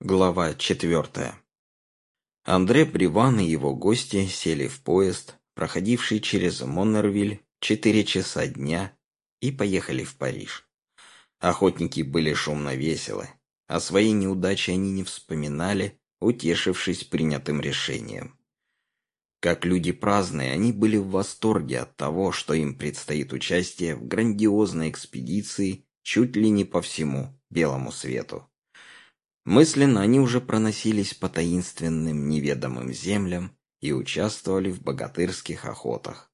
Глава четвертая. Андре Бриван и его гости сели в поезд, проходивший через Моннервиль четыре часа дня, и поехали в Париж. Охотники были шумно веселы. О своей неудаче они не вспоминали, утешившись принятым решением. Как люди праздные, они были в восторге от того, что им предстоит участие в грандиозной экспедиции чуть ли не по всему белому свету. Мысленно они уже проносились по таинственным неведомым землям и участвовали в богатырских охотах.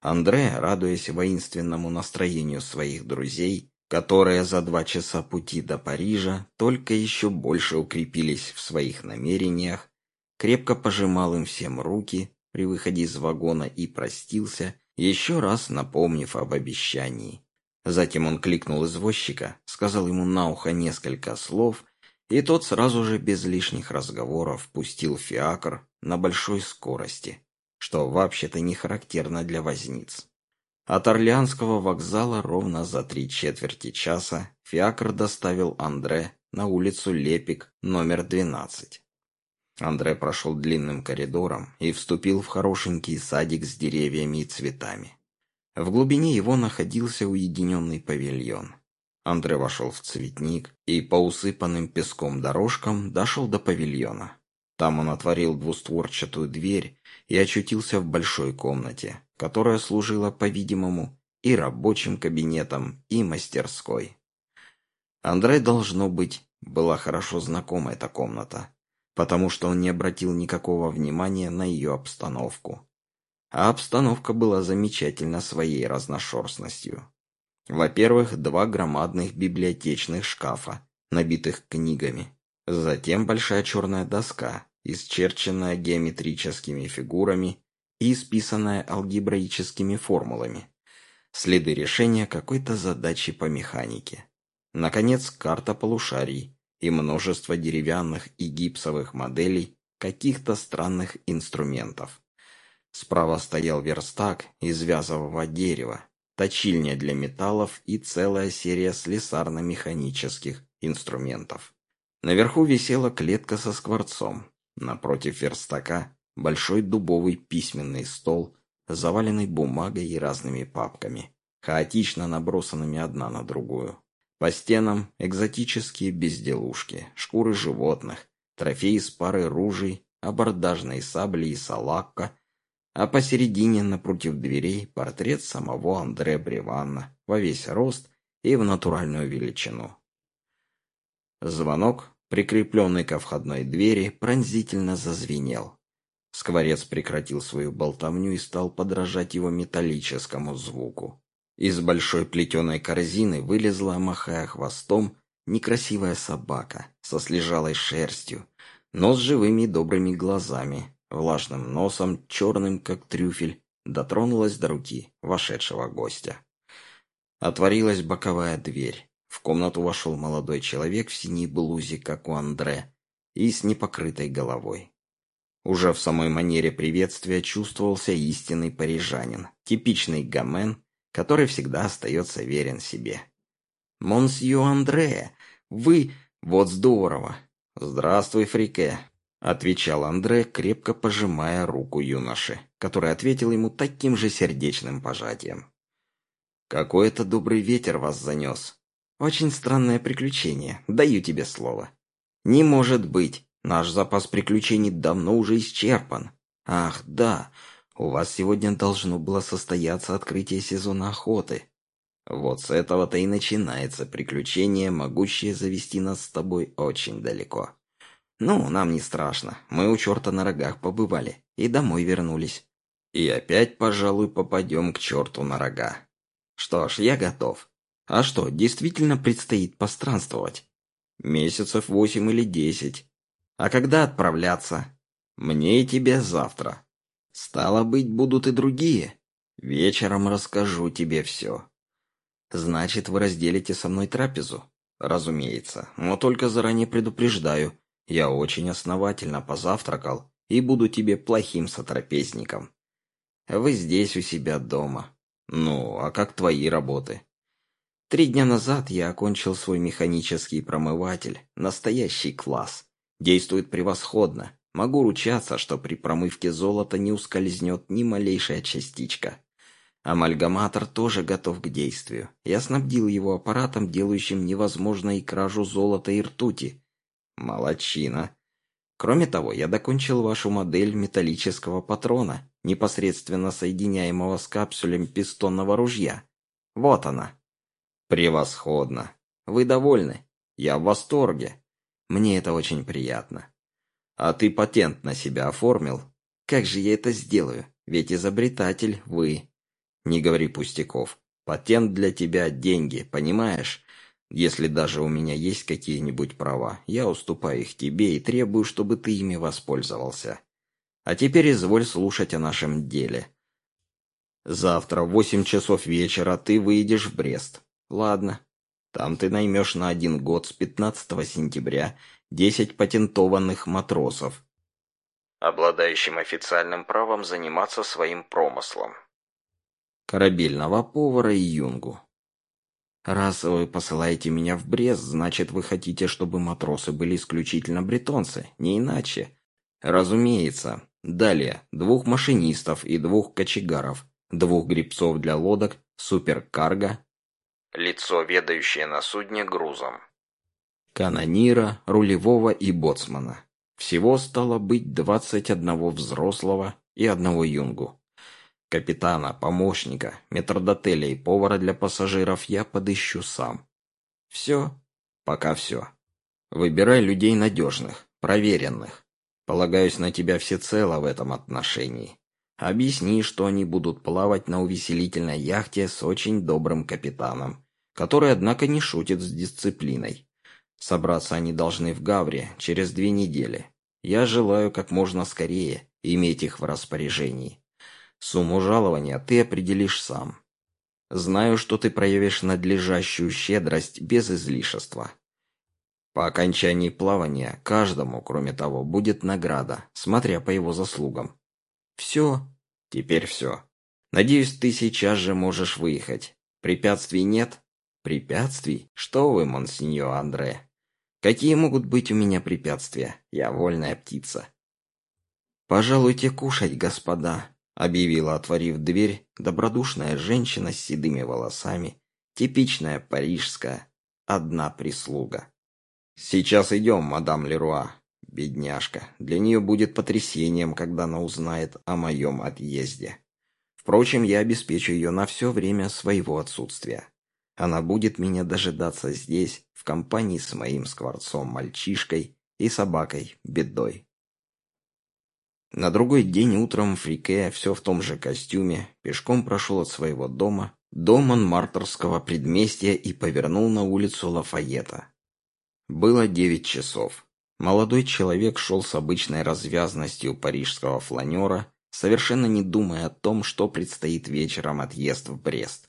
Андре, радуясь воинственному настроению своих друзей, которые за два часа пути до Парижа только еще больше укрепились в своих намерениях, крепко пожимал им всем руки при выходе из вагона и простился, еще раз напомнив об обещании. Затем он кликнул извозчика, сказал ему на ухо несколько слов и тот сразу же без лишних разговоров пустил фиакр на большой скорости, что вообще-то не характерно для возниц. От Орлеанского вокзала ровно за три четверти часа фиакр доставил Андре на улицу Лепик, номер 12. Андре прошел длинным коридором и вступил в хорошенький садик с деревьями и цветами. В глубине его находился уединенный павильон. Андре вошел в цветник и по усыпанным песком дорожкам дошел до павильона. Там он отворил двустворчатую дверь и очутился в большой комнате, которая служила, по-видимому, и рабочим кабинетом, и мастерской. Андре, должно быть, была хорошо знакома эта комната, потому что он не обратил никакого внимания на ее обстановку. А обстановка была замечательна своей разношерстностью. Во-первых, два громадных библиотечных шкафа, набитых книгами. Затем большая черная доска, исчерченная геометрическими фигурами и исписанная алгебраическими формулами. Следы решения какой-то задачи по механике. Наконец, карта полушарий и множество деревянных и гипсовых моделей каких-то странных инструментов. Справа стоял верстак из вязового дерева, точильня для металлов и целая серия слесарно-механических инструментов. Наверху висела клетка со скворцом. Напротив верстака большой дубовый письменный стол, заваленный бумагой и разными папками, хаотично набросанными одна на другую. По стенам экзотические безделушки, шкуры животных, трофеи с пары ружей, абордажные сабли и салакка, а посередине, напротив дверей, портрет самого Андре Бреванна во весь рост и в натуральную величину. Звонок, прикрепленный ко входной двери, пронзительно зазвенел. Скворец прекратил свою болтовню и стал подражать его металлическому звуку. Из большой плетеной корзины вылезла, махая хвостом, некрасивая собака со слежалой шерстью, но с живыми добрыми глазами, влажным носом, черным как трюфель, дотронулась до руки вошедшего гостя. Отворилась боковая дверь. В комнату вошел молодой человек в синей блузе, как у Андре, и с непокрытой головой. Уже в самой манере приветствия чувствовался истинный парижанин, типичный гамен, который всегда остается верен себе. «Монсью Андре, вы... Вот здорово! Здравствуй, Фрике! — отвечал Андре, крепко пожимая руку юноши, который ответил ему таким же сердечным пожатием. «Какой это добрый ветер вас занес! Очень странное приключение, даю тебе слово. Не может быть, наш запас приключений давно уже исчерпан. Ах, да, у вас сегодня должно было состояться открытие сезона охоты. Вот с этого-то и начинается приключение, могущее завести нас с тобой очень далеко». «Ну, нам не страшно. Мы у черта на рогах побывали и домой вернулись. И опять, пожалуй, попадем к черту на рога. Что ж, я готов. А что, действительно предстоит постранствовать? Месяцев восемь или десять. А когда отправляться? Мне и тебе завтра. Стало быть, будут и другие. Вечером расскажу тебе все. Значит, вы разделите со мной трапезу? Разумеется, но только заранее предупреждаю, я очень основательно позавтракал и буду тебе плохим сотрапезником. Вы здесь у себя дома. Ну, а как твои работы? Три дня назад я окончил свой механический промыватель, настоящий класс, Действует превосходно. Могу ручаться, что при промывке золота не ускользнет ни малейшая частичка. Амальгаматор тоже готов к действию. Я снабдил его аппаратом, делающим невозможно и кражу золота и ртути. Молодчина. Кроме того, я докончил вашу модель металлического патрона, непосредственно соединяемого с капсулем пистонного ружья. Вот она. Превосходно. Вы довольны? Я в восторге. Мне это очень приятно. А ты патент на себя оформил? Как же я это сделаю? Ведь изобретатель вы. Не говори пустяков. Патент для тебя – деньги, понимаешь? Если даже у меня есть какие-нибудь права, я уступаю их тебе и требую, чтобы ты ими воспользовался. А теперь изволь слушать о нашем деле. Завтра в восемь часов вечера ты выйдешь в Брест. Ладно. Там ты наймешь на один год с 15 сентября 10 патентованных матросов, обладающим официальным правом заниматься своим промыслом корабельного повара и юнгу. Раз вы посылаете меня в Брест, значит, вы хотите, чтобы матросы были исключительно бретонцы, не иначе. Разумеется. Далее, двух машинистов и двух кочегаров, двух грибцов для лодок, суперкарго, лицо, ведающее на судне грузом, канонира, рулевого и боцмана. Всего стало быть двадцать одного взрослого и одного юнгу. Капитана, помощника, метрдотеля и повара для пассажиров я подыщу сам. Все? Пока все. Выбирай людей надежных, проверенных. Полагаюсь на тебя всецело в этом отношении. Объясни, что они будут плавать на увеселительной яхте с очень добрым капитаном, который, однако, не шутит с дисциплиной. Собраться они должны в Гавре через две недели. Я желаю как можно скорее иметь их в распоряжении. Сумму жалования ты определишь сам. Знаю, что ты проявишь надлежащую щедрость без излишества. По окончании плавания каждому, кроме того, будет награда, смотря по его заслугам. Все. Теперь все. Надеюсь, ты сейчас же можешь выехать. Препятствий нет? Препятствий? Что вы, монсеньор Андре? Какие могут быть у меня препятствия? Я вольная птица. Пожалуйте кушать, господа объявила, отворив дверь, добродушная женщина с седыми волосами, типичная парижская, одна прислуга. «Сейчас идем, мадам Леруа». Бедняжка. Для нее будет потрясением, когда она узнает о моем отъезде. Впрочем, я обеспечу ее на все время своего отсутствия. Она будет меня дожидаться здесь, в компании с моим скворцом-мальчишкой и собакой-бедой. На другой день утром Фрике, все в том же костюме, пешком прошел от своего дома до Монмартерского предместья и повернул на улицу Лафайета. Было девять часов. Молодой человек шел с обычной развязностью парижского фланера, совершенно не думая о том, что предстоит вечером отъезд в Брест.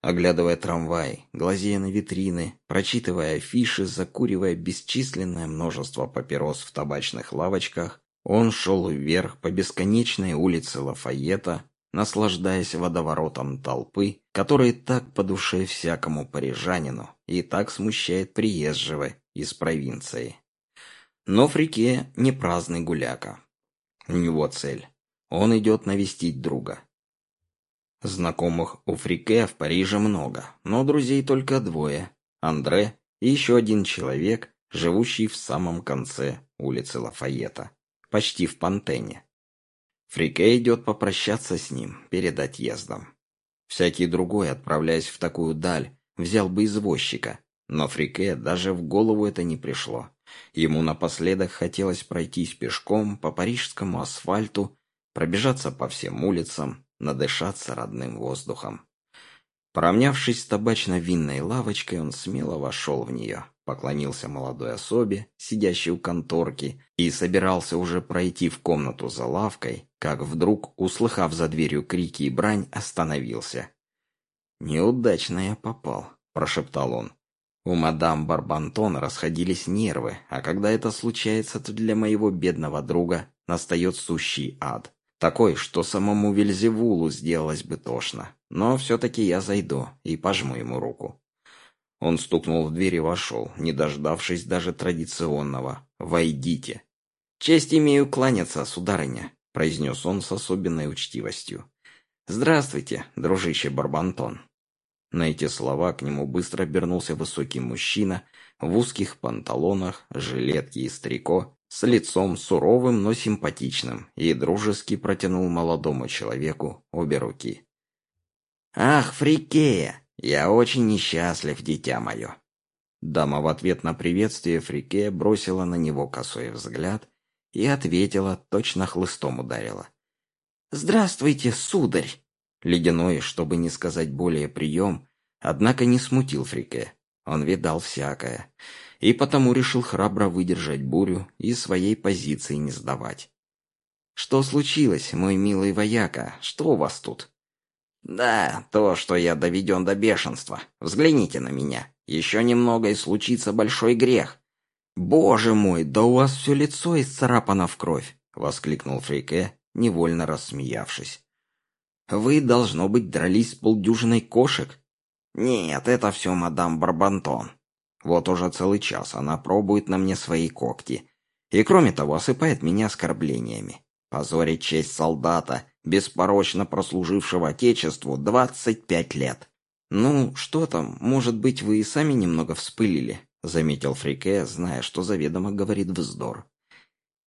Оглядывая трамвай, глазея на витрины, прочитывая афиши, закуривая бесчисленное множество папирос в табачных лавочках, он шел вверх по бесконечной улице Лафайета, наслаждаясь водоворотом толпы, который так по душе всякому парижанину и так смущает приезжего из провинции. Но Фрике не праздный гуляка. У него цель. Он идет навестить друга. Знакомых у Фрике в Париже много, но друзей только двое. Андре и еще один человек, живущий в самом конце улицы Лафайета почти в Пантене. Фрике идет попрощаться с ним перед отъездом. Всякий другой, отправляясь в такую даль, взял бы извозчика, но Фрике даже в голову это не пришло. Ему напоследок хотелось пройтись пешком по парижскому асфальту, пробежаться по всем улицам, надышаться родным воздухом. Поравнявшись с табачно-винной лавочкой, он смело вошел в нее поклонился молодой особе, сидящей у конторки, и собирался уже пройти в комнату за лавкой, как вдруг, услыхав за дверью крики и брань, остановился. «Неудачно я попал», – прошептал он. У мадам Барбантон расходились нервы, а когда это случается, то для моего бедного друга настает сущий ад. Такой, что самому Вельзевулу сделалось бы тошно. Но все-таки я зайду и пожму ему руку. Он стукнул в дверь и вошел, не дождавшись даже традиционного «Войдите». «Честь имею кланяться, сударыня», — произнес он с особенной учтивостью. «Здравствуйте, дружище Барбантон». На эти слова к нему быстро обернулся высокий мужчина в узких панталонах, жилетке и стрико, с лицом суровым, но симпатичным, и дружески протянул молодому человеку обе руки. «Ах, Фрикея, я очень несчастлив, дитя мое!» Дама в ответ на приветствие Фрикея бросила на него косой взгляд и ответила, точно хлыстом ударила. «Здравствуйте, сударь!» Ледяной, чтобы не сказать более прием, однако не смутил Фрике. Он видал всякое и потому решил храбро выдержать бурю и своей позиции не сдавать. «Что случилось, мой милый вояка? Что у вас тут?» «Да, то, что я доведен до бешенства. Взгляните на меня. Еще немного и случится большой грех». «Боже мой, да у вас все лицо исцарапано в кровь!» — воскликнул Фрике, невольно рассмеявшись. «Вы, должно быть, дрались с полдюжиной кошек?» «Нет, это все мадам Барбантон. Вот уже целый час она пробует на мне свои когти. И кроме того, осыпает меня оскорблениями. Позорить честь солдата, беспорочно прослужившего Отечеству 25 лет. «Ну, что там, может быть, вы и сами немного вспылили», — заметил Фрике, зная, что заведомо говорит вздор.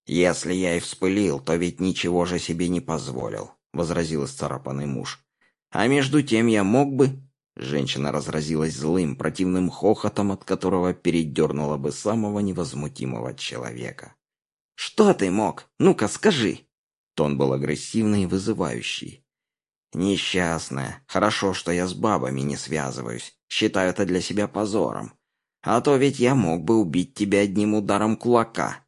«Если я и вспылил, то ведь ничего же себе не позволил», — возразил исцарапанный муж. «А между тем я мог бы...» Женщина разразилась злым, противным хохотом, от которого передернула бы самого невозмутимого человека. «Что ты мог? Ну-ка, скажи!» Тон был агрессивный и вызывающий. «Несчастная. Хорошо, что я с бабами не связываюсь. Считаю это для себя позором. А то ведь я мог бы убить тебя одним ударом кулака».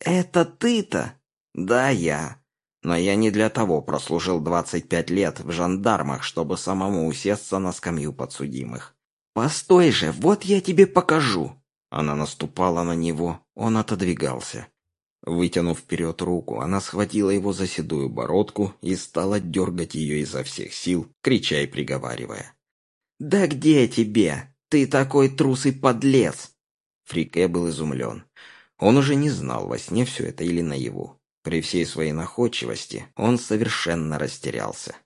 «Это ты-то?» «Да, я. Но я не для того прослужил 25 лет в жандармах, чтобы самому усесться на скамью подсудимых. «Постой же, вот я тебе покажу!» Она наступала на него, он отодвигался. Вытянув вперед руку, она схватила его за седую бородку и стала дергать ее изо всех сил, крича и приговаривая. «Да где тебе? Ты такой трус и подлец!» Фрике был изумлен. Он уже не знал, во сне все это или наяву. При всей своей находчивости он совершенно растерялся.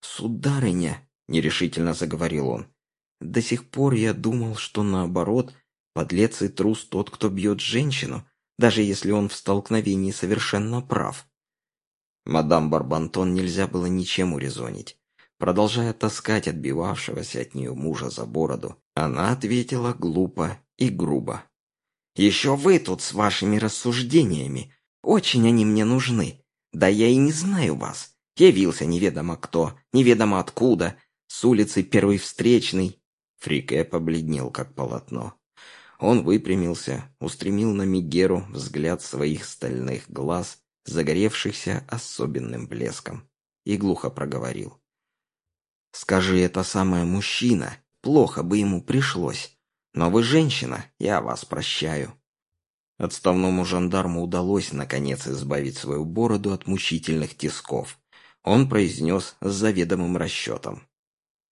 «Сударыня», — нерешительно заговорил он, — «до сих пор я думал, что наоборот, подлец и трус тот, кто бьет женщину, даже если он в столкновении совершенно прав». Мадам Барбантон нельзя было ничем урезонить. Продолжая таскать отбивавшегося от нее мужа за бороду, она ответила глупо и грубо. «Еще вы тут с вашими рассуждениями. Очень они мне нужны. Да я и не знаю вас. Явился неведомо кто, неведомо откуда, с улицы первый встречный. Фрике побледнел, как полотно. Он выпрямился, устремил на Мигеру взгляд своих стальных глаз, загоревшихся особенным блеском, и глухо проговорил. «Скажи, это самое мужчина, плохо бы ему пришлось. Но вы женщина, я вас прощаю. Отставному жандарму удалось, наконец, избавить свою бороду от мучительных тисков. Он произнес с заведомым расчетом.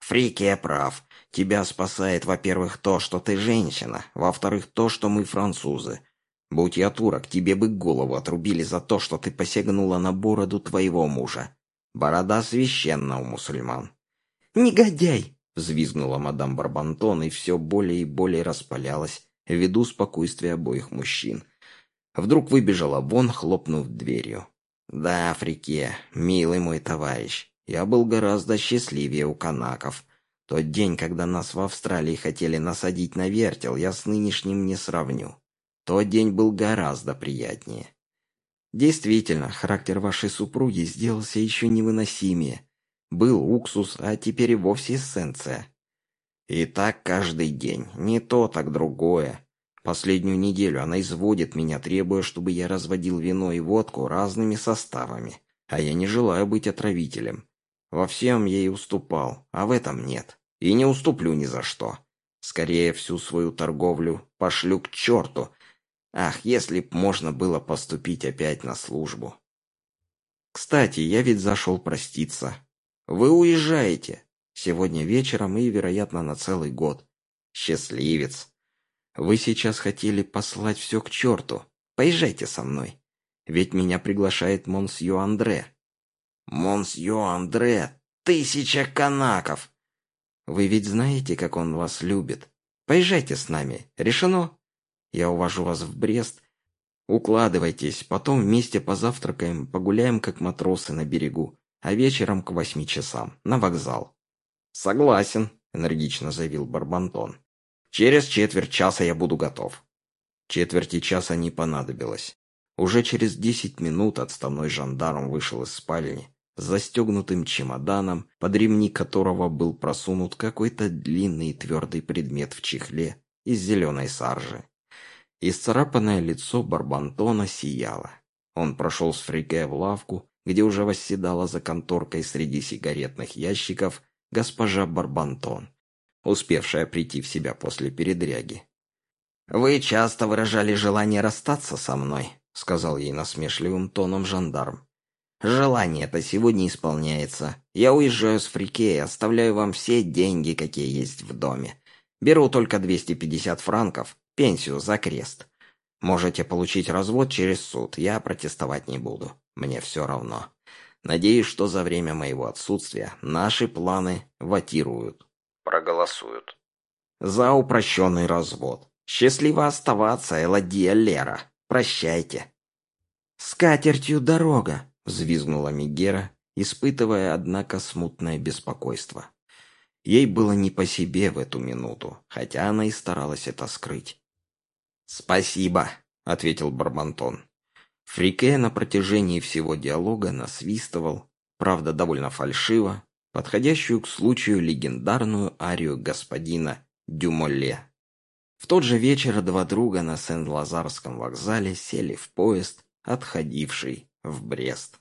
«Фрикия прав. Тебя спасает, во-первых, то, что ты женщина, во-вторых, то, что мы французы. Будь я турок, тебе бы голову отрубили за то, что ты посягнула на бороду твоего мужа. Борода священна у мусульман». «Негодяй!» — взвизгнула мадам Барбантон и все более и более распалялась, ввиду спокойствия обоих мужчин. Вдруг выбежала вон, хлопнув дверью. «Да, Фрике, милый мой товарищ, я был гораздо счастливее у канаков. Тот день, когда нас в Австралии хотели насадить на вертел, я с нынешним не сравню. Тот день был гораздо приятнее. Действительно, характер вашей супруги сделался еще невыносимее. Был уксус, а теперь и вовсе эссенция. И так каждый день. Не то, так другое. Последнюю неделю она изводит меня, требуя, чтобы я разводил вино и водку разными составами. А я не желаю быть отравителем. Во всем ей уступал, а в этом нет. И не уступлю ни за что. Скорее всю свою торговлю пошлю к черту. Ах, если б можно было поступить опять на службу. Кстати, я ведь зашел проститься. Вы уезжаете. Сегодня вечером и, вероятно, на целый год. Счастливец. Вы сейчас хотели послать все к черту. Поезжайте со мной. Ведь меня приглашает Монсье Андре. Монсье Андре, тысяча канаков! Вы ведь знаете, как он вас любит. Поезжайте с нами. Решено? Я увожу вас в Брест. Укладывайтесь, потом вместе позавтракаем, погуляем, как матросы на берегу, а вечером к восьми часам, на вокзал. Согласен, энергично заявил Барбантон. Через четверть часа я буду готов. Четверти часа не понадобилось. Уже через десять минут отставной жандарм вышел из спальни, с застегнутым чемоданом, под ремни которого был просунут какой-то длинный твердый предмет в чехле из зеленой саржи. Исцарапанное лицо Барбантона сияло. Он прошел с Фрике в лавку, где уже восседала за конторкой среди сигаретных ящиков госпожа Барбантон, успевшая прийти в себя после передряги. «Вы часто выражали желание расстаться со мной», — сказал ей насмешливым тоном жандарм. Желание это сегодня исполняется. Я уезжаю с Фрике и оставляю вам все деньги, какие есть в доме. Беру только 250 франков, пенсию за крест. Можете получить развод через суд, я протестовать не буду. Мне все равно. Надеюсь, что за время моего отсутствия наши планы ватируют. Проголосуют. За упрощенный развод. Счастливо оставаться, Эладия Лера. Прощайте. С катертью дорога, взвизгнула Мигера, испытывая, однако, смутное беспокойство. Ей было не по себе в эту минуту, хотя она и старалась это скрыть. «Спасибо», — ответил Барбантон. Фрике на протяжении всего диалога насвистывал, правда довольно фальшиво, подходящую к случаю легендарную арию господина Дюмоле. В тот же вечер два друга на Сен-Лазарском вокзале сели в поезд, отходивший в Брест.